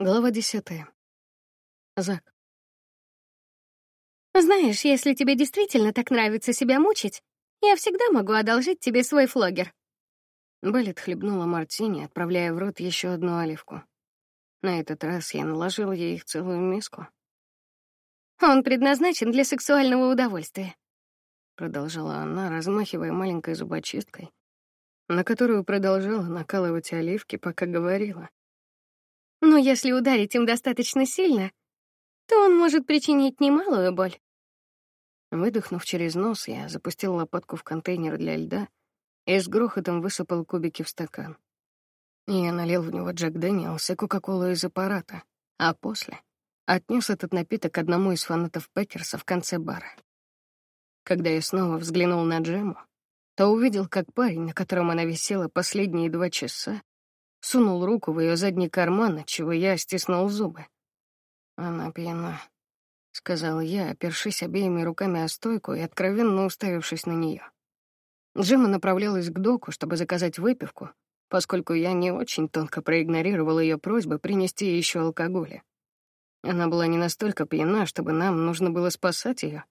Глава десятая. Зак. Знаешь, если тебе действительно так нравится себя мучить, я всегда могу одолжить тебе свой флогер. Беллет хлебнула мартини, отправляя в рот еще одну оливку. На этот раз я наложил ей в целую миску. Он предназначен для сексуального удовольствия. Продолжала она, размахивая маленькой зубочисткой, на которую продолжала накалывать оливки, пока говорила. Но если ударить им достаточно сильно, то он может причинить немалую боль. Выдохнув через нос, я запустил лопатку в контейнер для льда и с грохотом высыпал кубики в стакан. Я налил в него Джек Дэниелс и Кока-Колу из аппарата, а после отнес этот напиток одному из фанатов Пекерса в конце бара. Когда я снова взглянул на Джему, то увидел, как парень, на котором она висела последние два часа, сунул руку в ее задний карман, чего я стиснул зубы. Она пьяна, сказал я, опершись обеими руками о стойку и откровенно уставившись на нее. Джима направлялась к доку, чтобы заказать выпивку, поскольку я не очень тонко проигнорировал ее просьбы принести еще алкоголя. Она была не настолько пьяна, чтобы нам нужно было спасать ее,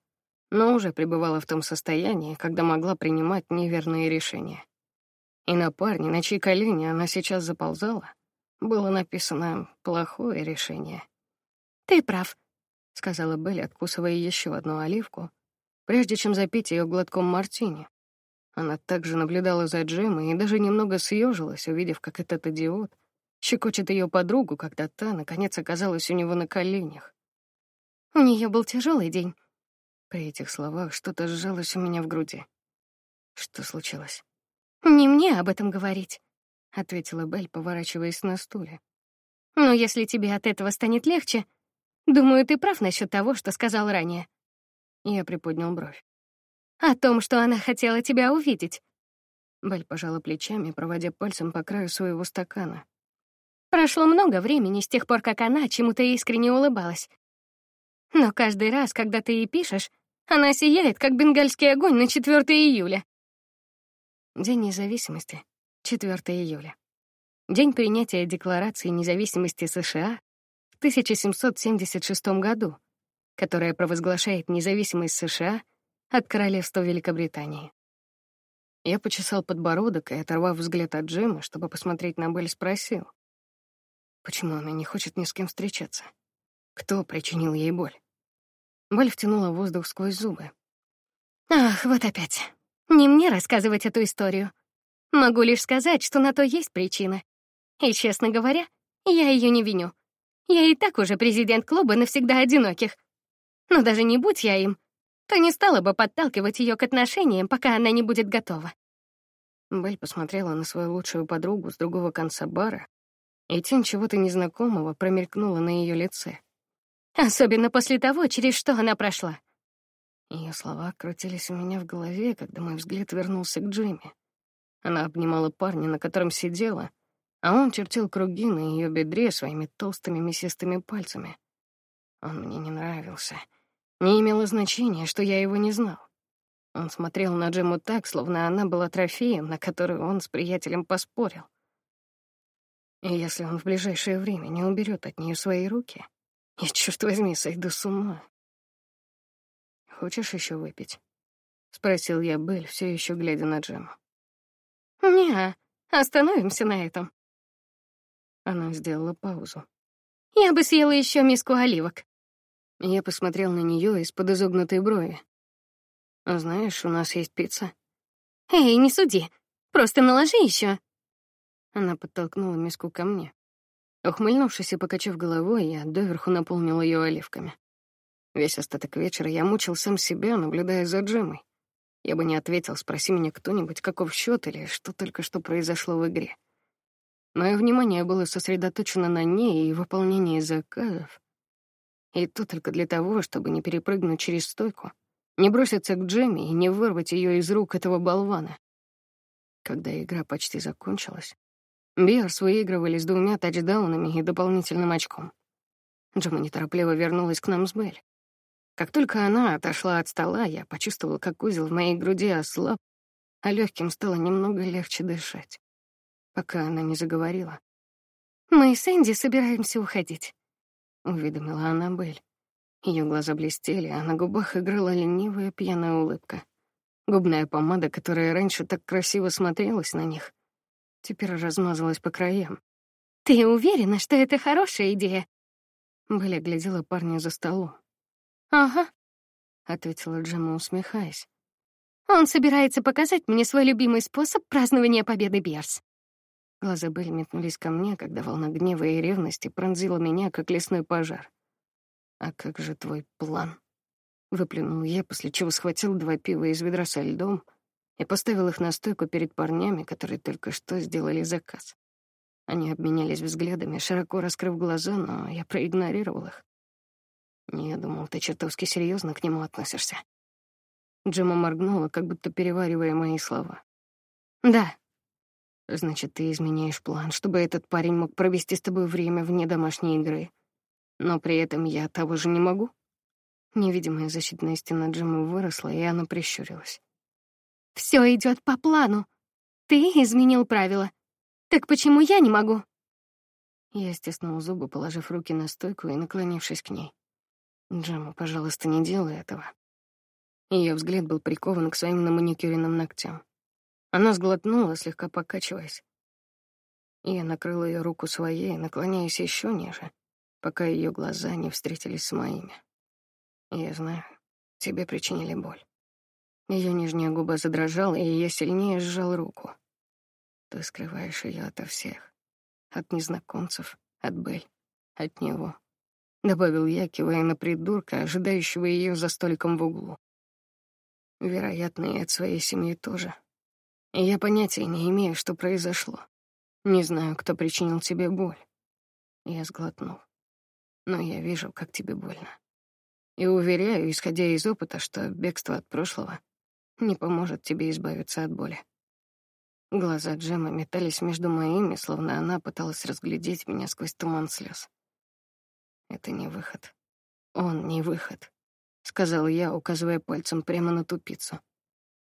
но уже пребывала в том состоянии, когда могла принимать неверные решения. И на парне, на чьи колени она сейчас заползала, было написано «плохое решение». «Ты прав», — сказала Белли, откусывая еще одну оливку, прежде чем запить ее глотком мартини. Она также наблюдала за Джемой и даже немного съежилась, увидев, как этот идиот щекочет ее подругу, когда та, наконец, оказалась у него на коленях. У нее был тяжелый день. При этих словах что-то сжалось у меня в груди. Что случилось? «Не мне об этом говорить», — ответила Белль, поворачиваясь на стуле. «Но если тебе от этого станет легче, думаю, ты прав насчет того, что сказал ранее». Я приподнял бровь. «О том, что она хотела тебя увидеть». Белль пожала плечами, проводя пальцем по краю своего стакана. Прошло много времени с тех пор, как она чему-то искренне улыбалась. Но каждый раз, когда ты ей пишешь, она сияет, как бенгальский огонь на 4 июля. День независимости, 4 июля. День принятия Декларации независимости США в 1776 году, которая провозглашает независимость США от Королевства Великобритании. Я почесал подбородок и, оторвав взгляд от Джима, чтобы посмотреть на Белль, спросил, почему она не хочет ни с кем встречаться. Кто причинил ей боль? Боль втянула воздух сквозь зубы. «Ах, вот опять. Не мне рассказывать эту историю. Могу лишь сказать, что на то есть причина. И, честно говоря, я ее не виню. Я и так уже президент клуба навсегда одиноких. Но даже не будь я им, то не стала бы подталкивать ее к отношениям, пока она не будет готова. Белль посмотрела на свою лучшую подругу с другого конца бара, и тень чего-то незнакомого промелькнула на ее лице. Особенно после того, через что она прошла. Ее слова крутились у меня в голове, когда мой взгляд вернулся к Джимми. Она обнимала парня, на котором сидела, а он чертил круги на ее бедре своими толстыми мясистыми пальцами. Он мне не нравился. Не имело значения, что я его не знал. Он смотрел на Джиму так, словно она была трофеем, на который он с приятелем поспорил. И если он в ближайшее время не уберет от нее свои руки, я, черт возьми, сойду с ума. Хочешь еще выпить? Спросил я Белль, все еще глядя на Джему. Не, остановимся на этом. Она сделала паузу. Я бы съела еще миску оливок. Я посмотрел на нее из-под изогнутой брови. Знаешь, у нас есть пицца. Эй, не суди. Просто наложи еще. Она подтолкнула миску ко мне. Ухмыльнувшись и покачав головой, я доверху наполнил ее оливками. Весь остаток вечера я мучил сам себя, наблюдая за Джемой. Я бы не ответил, спроси меня кто-нибудь, каков счет или что только что произошло в игре. Мое внимание было сосредоточено на ней и выполнении заказов. И то только для того, чтобы не перепрыгнуть через стойку, не броситься к Джемме и не вырвать ее из рук этого болвана. Когда игра почти закончилась, Биарс выигрывали с двумя тачдаунами и дополнительным очком. Джемма неторопливо вернулась к нам с Белль. Как только она отошла от стола, я почувствовал, как узел в моей груди ослаб, а легким стало немного легче дышать. Пока она не заговорила. Мы с Энди собираемся уходить», — уведомила Аннабель. Ее глаза блестели, а на губах играла ленивая пьяная улыбка. Губная помада, которая раньше так красиво смотрелась на них, теперь размазалась по краям. «Ты уверена, что это хорошая идея?» Белли глядела парня за столом. «Ага», — ответила Джема, усмехаясь. «Он собирается показать мне свой любимый способ празднования победы Берс». Глаза Белли метнулись ко мне, когда волна гнева и ревности пронзила меня, как лесной пожар. «А как же твой план?» Выплюнул я, после чего схватил два пива из ведра со льдом и поставил их на стойку перед парнями, которые только что сделали заказ. Они обменялись взглядами, широко раскрыв глаза, но я проигнорировал их. Я думал, ты чертовски серьезно к нему относишься. Джема моргнула, как будто переваривая мои слова. Да. Значит, ты изменяешь план, чтобы этот парень мог провести с тобой время вне домашней игры. Но при этом я того же не могу. Невидимая защитная стена Джима выросла, и она прищурилась. Все идет по плану. Ты изменил правила. Так почему я не могу? Я стиснул зубы, положив руки на стойку и наклонившись к ней. Джема, пожалуйста, не делай этого. Ее взгляд был прикован к своим наманикюренным ногтям. Она сглотнула, слегка покачиваясь. Я накрыл ее руку своей, наклоняясь еще ниже, пока ее глаза не встретились с моими. Я знаю, тебе причинили боль. Ее нижняя губа задрожала, и я сильнее сжал руку. Ты скрываешь ее ото всех. От незнакомцев, от Бель, от него. Добавил я, кивая на придурка, ожидающего ее за столиком в углу. Вероятно, и от своей семьи тоже. Я понятия не имею, что произошло. Не знаю, кто причинил тебе боль. Я сглотнул. Но я вижу, как тебе больно. И уверяю, исходя из опыта, что бегство от прошлого не поможет тебе избавиться от боли. Глаза Джема метались между моими, словно она пыталась разглядеть меня сквозь туман слез. Это не выход. Он не выход, сказал я, указывая пальцем прямо на тупицу.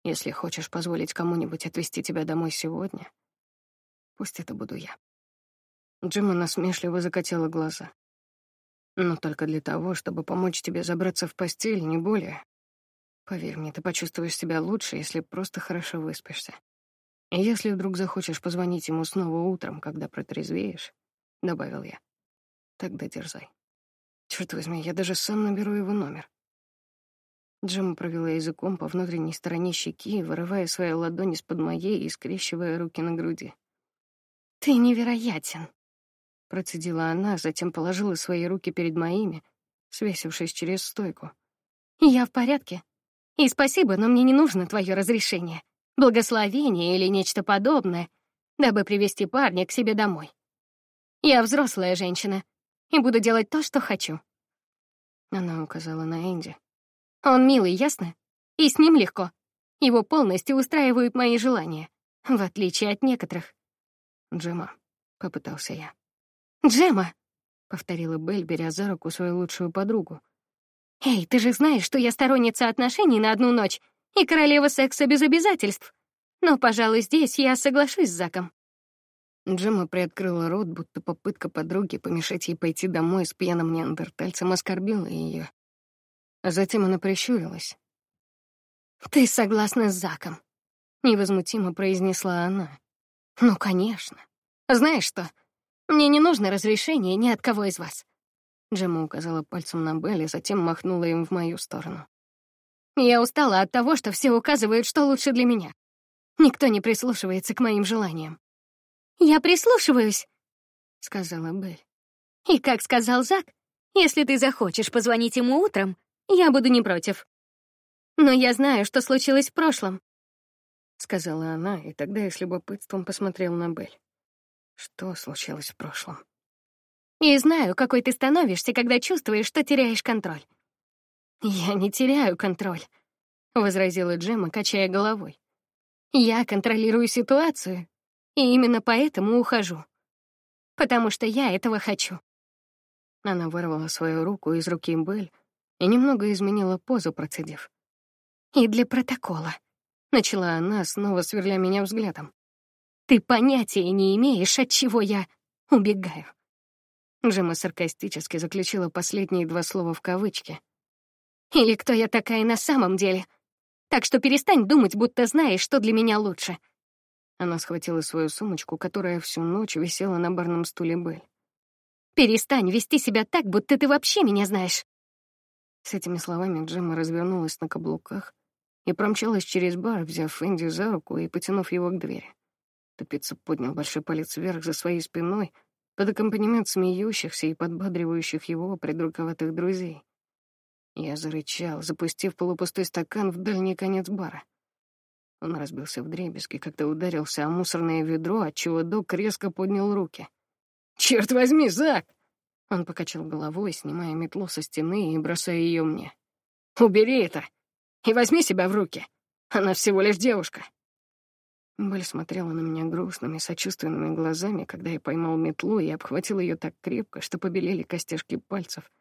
Если хочешь позволить кому-нибудь отвезти тебя домой сегодня, пусть это буду я. Джима насмешливо закатила глаза. Но только для того, чтобы помочь тебе забраться в постель, не более. Поверь мне, ты почувствуешь себя лучше, если просто хорошо выспишься. И если вдруг захочешь позвонить ему снова утром, когда протрезвеешь, — добавил я, — тогда дерзай. Черт возьми, я даже сам наберу его номер. Джема провела языком по внутренней стороне щеки, вырывая свои ладони из-под моей и скрещивая руки на груди. «Ты невероятен!» Процедила она, затем положила свои руки перед моими, свесившись через стойку. «Я в порядке. И спасибо, но мне не нужно твое разрешение, благословение или нечто подобное, дабы привести парня к себе домой. Я взрослая женщина и буду делать то, что хочу». Она указала на Энди. «Он милый, ясно? И с ним легко. Его полностью устраивают мои желания, в отличие от некоторых». «Джема», — попытался я. «Джема!» — повторила Белль, беря за руку свою лучшую подругу. «Эй, ты же знаешь, что я сторонница отношений на одну ночь и королева секса без обязательств. Но, пожалуй, здесь я соглашусь с Заком». Джема приоткрыла рот, будто попытка подруги помешать ей пойти домой с пьяным неандертальцем оскорбила ее. А затем она прищурилась. «Ты согласна с Заком?» — невозмутимо произнесла она. «Ну, конечно. Знаешь что, мне не нужно разрешения ни от кого из вас. Джема указала пальцем на Белли, затем махнула им в мою сторону. Я устала от того, что все указывают, что лучше для меня. Никто не прислушивается к моим желаниям. «Я прислушиваюсь», — сказала Белль. «И как сказал Зак, если ты захочешь позвонить ему утром, я буду не против. Но я знаю, что случилось в прошлом», — сказала она, и тогда я с любопытством посмотрел на Белль. Что случилось в прошлом? И знаю, какой ты становишься, когда чувствуешь, что теряешь контроль. Я не теряю контроль, возразила Джема, качая головой. Я контролирую ситуацию, и именно поэтому ухожу. Потому что я этого хочу. Она вырвала свою руку из руки Белль и немного изменила позу, процедив. «И для протокола», — начала она, снова сверля меня взглядом. Ты понятия не имеешь, от чего я убегаю. Джема саркастически заключила последние два слова в кавычки. Или кто я такая на самом деле? Так что перестань думать, будто знаешь, что для меня лучше. Она схватила свою сумочку, которая всю ночь висела на барном стуле Белль. Перестань вести себя так, будто ты вообще меня знаешь. С этими словами Джемма развернулась на каблуках и промчалась через бар, взяв Энди за руку и потянув его к двери. Тупица поднял большой палец вверх за своей спиной под аккомпанемент смеющихся и подбадривающих его придурковатых друзей. Я зарычал, запустив полупустой стакан в дальний конец бара. Он разбился в дребезги, когда ударился о мусорное ведро, отчего док резко поднял руки. «Черт возьми, Зак!» Он покачал головой, снимая метлу со стены и бросая ее мне. «Убери это! И возьми себя в руки! Она всего лишь девушка!» Белль смотрела на меня грустными, сочувственными глазами, когда я поймал метлу и обхватил ее так крепко, что побелели костяшки пальцев.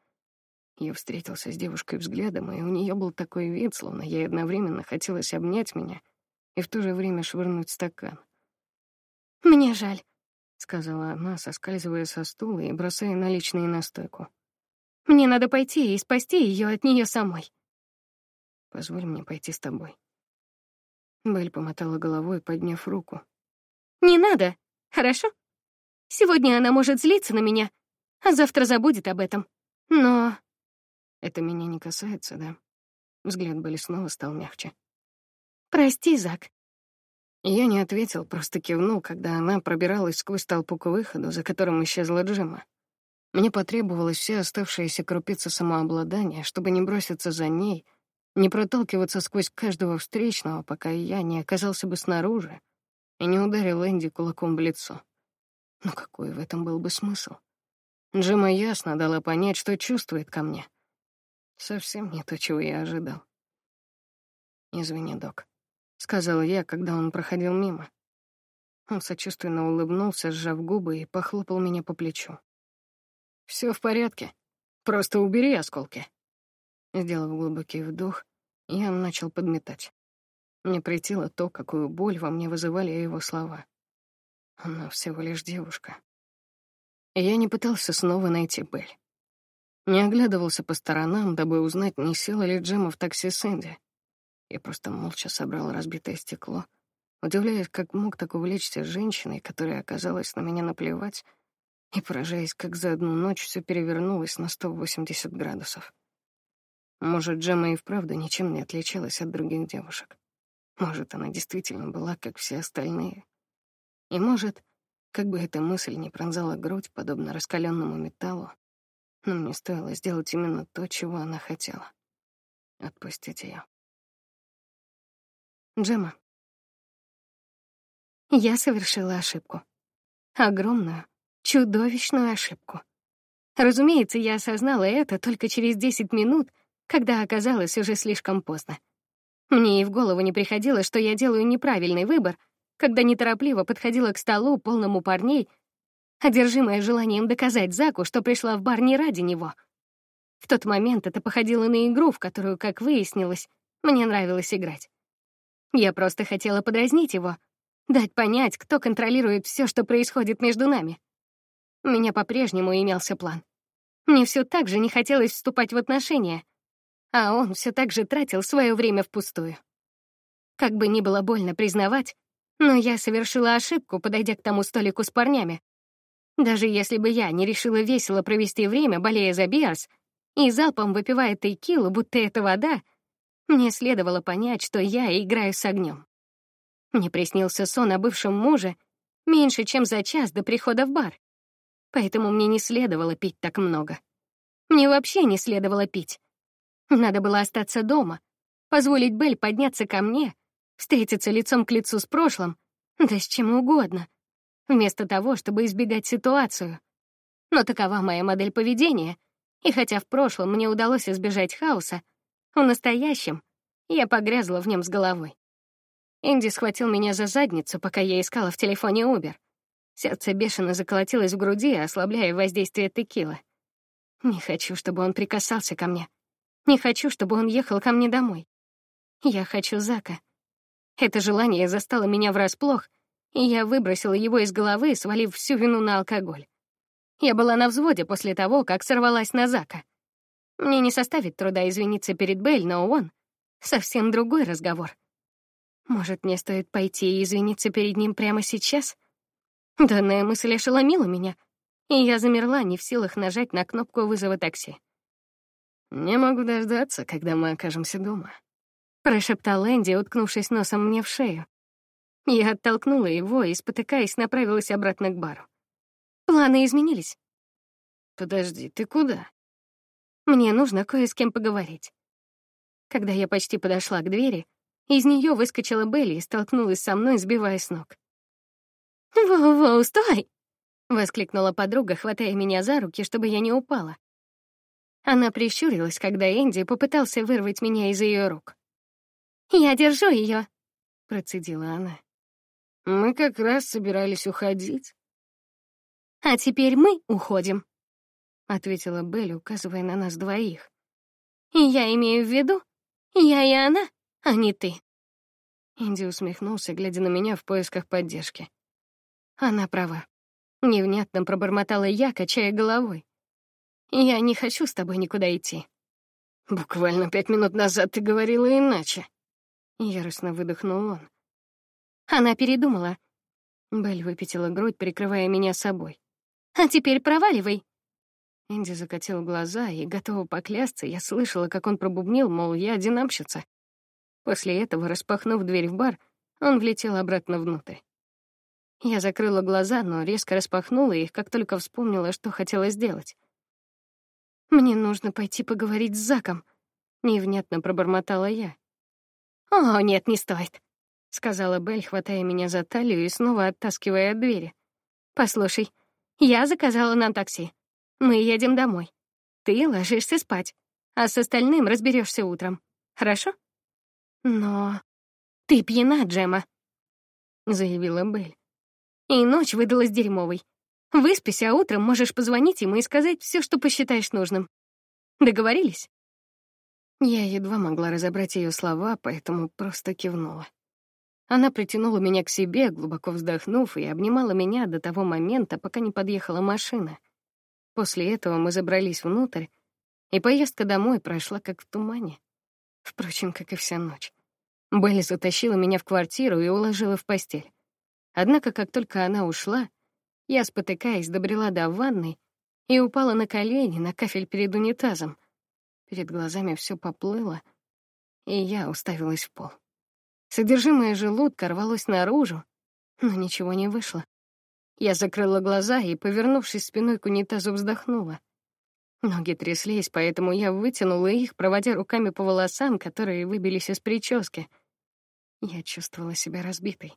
Я встретился с девушкой взглядом, и у нее был такой вид, словно ей одновременно хотелось обнять меня и в то же время швырнуть стакан. «Мне жаль», — сказала она, соскальзывая со стула и бросая наличные на стойку. «Мне надо пойти и спасти ее от нее самой». «Позволь мне пойти с тобой». Белль помотала головой, подняв руку. «Не надо, хорошо? Сегодня она может злиться на меня, а завтра забудет об этом. Но...» «Это меня не касается, да?» Взгляд Белли снова стал мягче. «Прости, Зак». Я не ответил, просто кивнул, когда она пробиралась сквозь толпу к выходу, за которым исчезла Джима. Мне потребовалось все оставшиеся крупицы самообладания, чтобы не броситься за ней — не проталкиваться сквозь каждого встречного, пока я не оказался бы снаружи и не ударил Энди кулаком в лицо. Но какой в этом был бы смысл? Джима ясно дала понять, что чувствует ко мне. Совсем не то, чего я ожидал. «Извини, док», — сказал я, когда он проходил мимо. Он сочувственно улыбнулся, сжав губы и похлопал меня по плечу. Все в порядке. Просто убери осколки». Сделав глубокий вдох, я начал подметать. Мне притило то, какую боль во мне вызывали его слова. Она всего лишь девушка. я не пытался снова найти Белль. Не оглядывался по сторонам, дабы узнать, не села ли Джема в такси с Энди. Я просто молча собрал разбитое стекло, удивляясь, как мог так увлечься женщиной, которая оказалась на меня наплевать, и поражаясь, как за одну ночь все перевернулось на 180 градусов. Может, Джема и вправду ничем не отличалась от других девушек. Может, она действительно была, как все остальные. И может, как бы эта мысль не пронзала грудь, подобно раскаленному металлу, но мне стоило сделать именно то, чего она хотела. Отпустить ее. Джема. Я совершила ошибку. Огромную, чудовищную ошибку. Разумеется, я осознала это только через 10 минут — когда оказалось уже слишком поздно. Мне и в голову не приходило, что я делаю неправильный выбор, когда неторопливо подходила к столу, полному парней, одержимая желанием доказать Заку, что пришла в бар не ради него. В тот момент это походило на игру, в которую, как выяснилось, мне нравилось играть. Я просто хотела подразнить его, дать понять, кто контролирует все, что происходит между нами. У меня по-прежнему имелся план. Мне все так же не хотелось вступать в отношения — а он все так же тратил свое время впустую. Как бы ни было больно признавать, но я совершила ошибку, подойдя к тому столику с парнями. Даже если бы я не решила весело провести время, болея за Биарс, и залпом выпивая текилу, будто это вода, мне следовало понять, что я играю с огнем. Мне приснился сон о бывшем муже меньше, чем за час до прихода в бар. Поэтому мне не следовало пить так много. Мне вообще не следовало пить. Надо было остаться дома, позволить Белль подняться ко мне, встретиться лицом к лицу с прошлым, да с чем угодно, вместо того, чтобы избегать ситуацию. Но такова моя модель поведения, и хотя в прошлом мне удалось избежать хаоса, в настоящем я погрязла в нем с головой. Энди схватил меня за задницу, пока я искала в телефоне Uber. Сердце бешено заколотилось в груди, ослабляя воздействие текилы. Не хочу, чтобы он прикасался ко мне. Не хочу, чтобы он ехал ко мне домой. Я хочу Зака. Это желание застало меня врасплох, и я выбросила его из головы, свалив всю вину на алкоголь. Я была на взводе после того, как сорвалась на Зака. Мне не составит труда извиниться перед Белль, но он — совсем другой разговор. Может, мне стоит пойти и извиниться перед ним прямо сейчас? Данная мысль ошеломила меня, и я замерла, не в силах нажать на кнопку вызова такси. «Не могу дождаться, когда мы окажемся дома», — прошептал Энди, уткнувшись носом мне в шею. Я оттолкнула его и, спотыкаясь, направилась обратно к бару. Планы изменились. «Подожди, ты куда?» Мне нужно кое с кем поговорить. Когда я почти подошла к двери, из нее выскочила Белли и столкнулась со мной, сбивая с ног. «Воу-воу, стой!» — воскликнула подруга, хватая меня за руки, чтобы я не упала. Она прищурилась, когда Энди попытался вырвать меня из ее рук. «Я держу ее, процедила она. «Мы как раз собирались уходить». «А теперь мы уходим», — ответила Белли, указывая на нас двоих. «Я имею в виду, я и она, а не ты». Энди усмехнулся, глядя на меня в поисках поддержки. Она права. Невнятно пробормотала я, качая головой. Я не хочу с тобой никуда идти. Буквально пять минут назад ты говорила иначе. Яростно выдохнул он. Она передумала. Белль выпятила грудь, прикрывая меня собой. А теперь проваливай. Энди закатил глаза, и, готова поклясться, я слышала, как он пробубнил, мол, я динамщица. После этого, распахнув дверь в бар, он влетел обратно внутрь. Я закрыла глаза, но резко распахнула их, как только вспомнила, что хотела сделать. Мне нужно пойти поговорить с Заком, невнятно пробормотала я. О, нет, не стоит, сказала Белль, хватая меня за талию и снова оттаскивая от двери. Послушай, я заказала нам такси. Мы едем домой. Ты ложишься спать, а с остальным разберешься утром. Хорошо? Но ты пьяна, Джема, заявила Белль. И ночь выдалась дерьмовой. Выспись, а утром можешь позвонить ему и сказать все, что посчитаешь нужным. Договорились? Я едва могла разобрать ее слова, поэтому просто кивнула. Она притянула меня к себе, глубоко вздохнув, и обнимала меня до того момента, пока не подъехала машина. После этого мы забрались внутрь, и поездка домой прошла как в тумане. Впрочем, как и вся ночь. Белли затащила меня в квартиру и уложила в постель. Однако, как только она ушла, я, спотыкаясь, добрела до ванной и упала на колени на кафель перед унитазом. Перед глазами все поплыло, и я уставилась в пол. Содержимое желудка рвалось наружу, но ничего не вышло. Я закрыла глаза и, повернувшись спиной к унитазу, вздохнула. Ноги тряслись, поэтому я вытянула их, проводя руками по волосам, которые выбились из прически. Я чувствовала себя разбитой.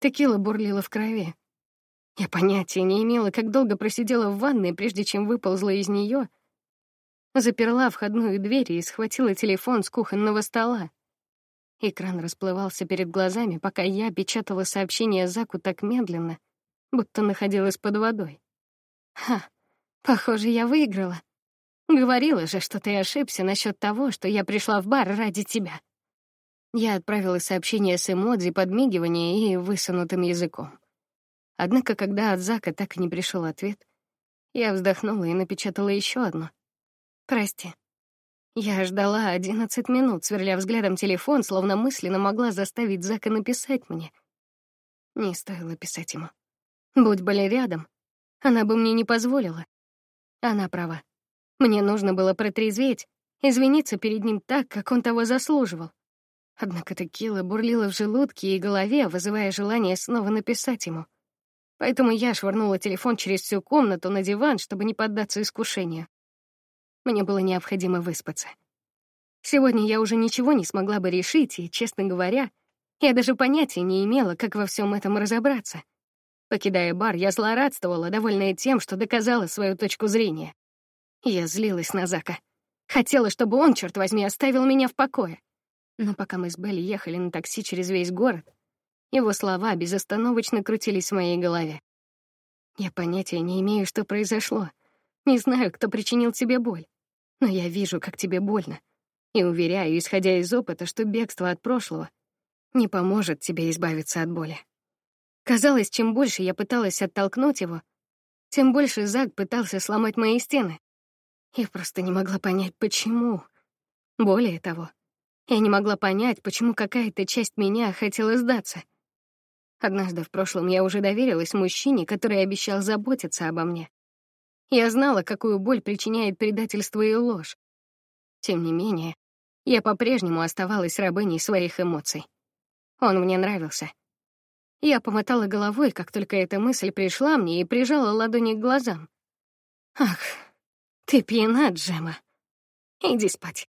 Текила бурлила в крови. Я понятия не имела, как долго просидела в ванной, прежде чем выползла из нее, заперла входную дверь и схватила телефон с кухонного стола. Экран расплывался перед глазами, пока я печатала сообщение Заку так медленно, будто находилась под водой. Ха, похоже, я выиграла. Говорила же, что ты ошибся насчет того, что я пришла в бар ради тебя. Я отправила сообщение с эмодзи, подмигивания и высунутым языком. Однако, когда от Зака так и не пришел ответ, я вздохнула и напечатала еще одно. «Прости». Я ждала одиннадцать минут, сверля взглядом телефон, словно мысленно могла заставить Зака написать мне. Не стоило писать ему. Будь Боли рядом, она бы мне не позволила. Она права. Мне нужно было протрезветь, извиниться перед ним так, как он того заслуживал. Однако текила бурлила в желудке и голове, вызывая желание снова написать ему — Поэтому я швырнула телефон через всю комнату на диван, чтобы не поддаться искушению. Мне было необходимо выспаться. Сегодня я уже ничего не смогла бы решить, и, честно говоря, я даже понятия не имела, как во всем этом разобраться. Покидая бар, я злорадствовала, довольная тем, что доказала свою точку зрения. Я злилась на Зака. Хотела, чтобы он, черт возьми, оставил меня в покое. Но пока мы с Белли ехали на такси через весь город, его слова безостановочно крутились в моей голове. Я понятия не имею, что произошло. Не знаю, кто причинил тебе боль. Но я вижу, как тебе больно. И уверяю, исходя из опыта, что бегство от прошлого не поможет тебе избавиться от боли. Казалось, чем больше я пыталась оттолкнуть его, тем больше Зак пытался сломать мои стены. Я просто не могла понять, почему. Более того, я не могла понять, почему какая-то часть меня хотела сдаться. Однажды в прошлом я уже доверилась мужчине, который обещал заботиться обо мне. Я знала, какую боль причиняет предательство и ложь. Тем не менее, я по-прежнему оставалась рабыней своих эмоций. Он мне нравился. Я помотала головой, как только эта мысль пришла мне, и прижала ладони к глазам. «Ах, ты пьяна, Джема. Иди спать».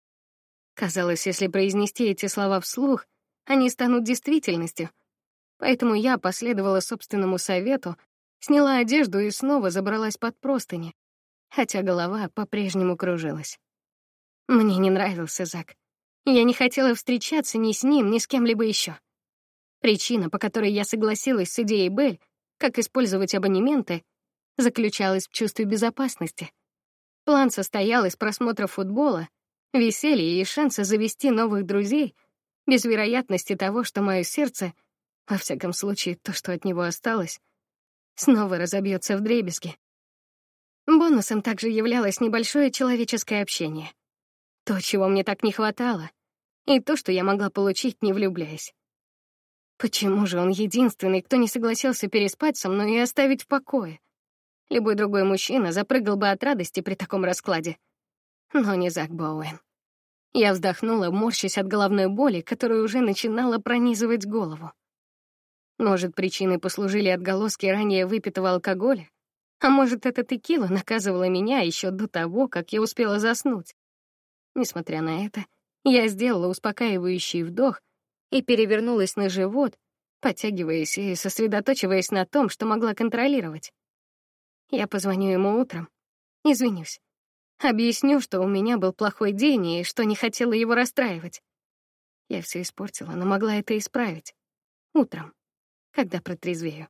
Казалось, если произнести эти слова вслух, они станут действительностью. Поэтому я последовала собственному совету, сняла одежду и снова забралась под простыни, хотя голова по-прежнему кружилась. Мне не нравился Зак. Я не хотела встречаться ни с ним, ни с кем-либо еще. Причина, по которой я согласилась с идеей Бель, как использовать абонементы, заключалась в чувстве безопасности. План состоял из просмотра футбола веселья и шанса завести новых друзей, без вероятности того, что мое сердце, во всяком случае то, что от него осталось, снова разобьется в дребезги. Бонусом также являлось небольшое человеческое общение. То, чего мне так не хватало, и то, что я могла получить, не влюбляясь. Почему же он единственный, кто не согласился переспать со мной и оставить в покое? Любой другой мужчина запрыгал бы от радости при таком раскладе но не Зак Боуэн. Я вздохнула, морщась от головной боли, которая уже начинала пронизывать голову. Может, причиной послужили отголоски ранее выпитого алкоголя? А может, эта текила наказывала меня еще до того, как я успела заснуть? Несмотря на это, я сделала успокаивающий вдох и перевернулась на живот, подтягиваясь и сосредотачиваясь на том, что могла контролировать. Я позвоню ему утром, извинюсь. Объясню, что у меня был плохой день и что не хотела его расстраивать. Я все испортила, но могла это исправить. Утром, когда протрезвею.